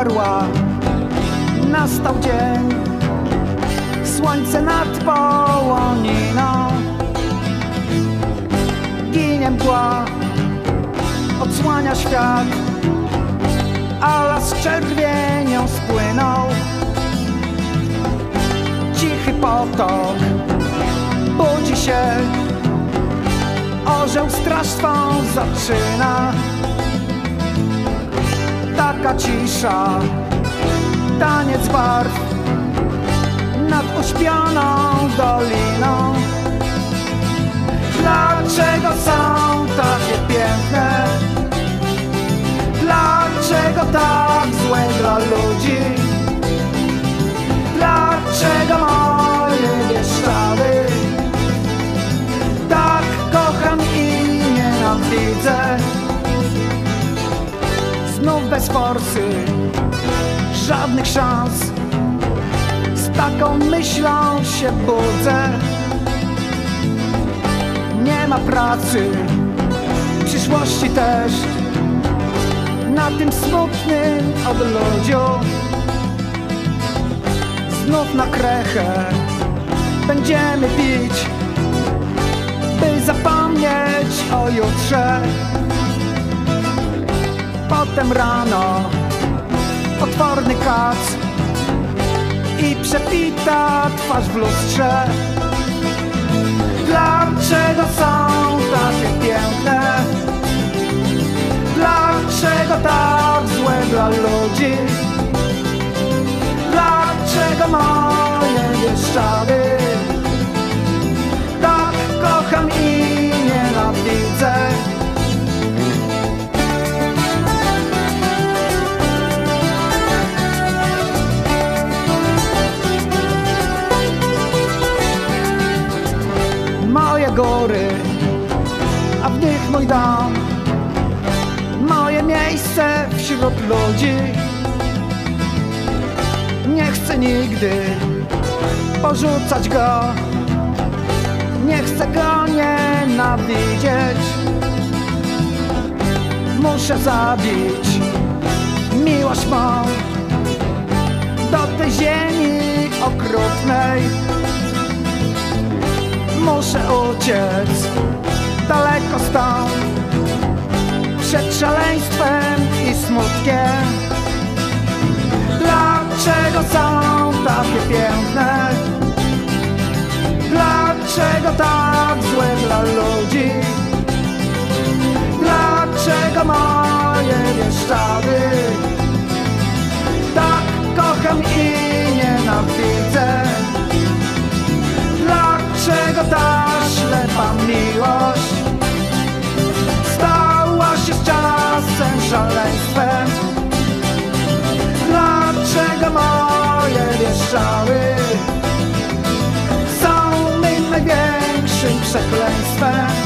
Umarła, nastał dzień, słońce nad połoniną. Ginie mgła, odsłania świat, a las czerwienią spłynął. Cichy potok budzi się, orzeł straż swą zaczyna. Cisza, taniec barw nad uśpioną doliną. Dlaczego są takie piękne? Dlaczego tak złe dla ludzi? Dlaczego moje Bieszczady tak kocham i nienawidzę? Znów bez forsy, żadnych szans. Z taką myślą się budzę. Nie ma pracy, przyszłości też. Na tym smutnym odludziu. Znów na krechę będziemy pić By zapomnieć o jutrze Potem rano Otworny kac I przepita twarz w lustrze Dlaczego są takie piękne? Dlaczego tak złe dla ludzi? Dlaczego moje Bieszczady moje góry, a w nich mój dom, moje miejsce wśród ludzi. Nie chcę nigdy porzucać go, nie chcę go nienawidzieć. Muszę zabić miłość mą do tej ziemi okrutnej muszę uciec daleko stąd Przed szaleństwem i smutkiem Dlaczego są takie piękne? Dlaczego tak złe dla ludzi? Dlaczego moje Bieszczady Tak kocham i nienawidzę? place man.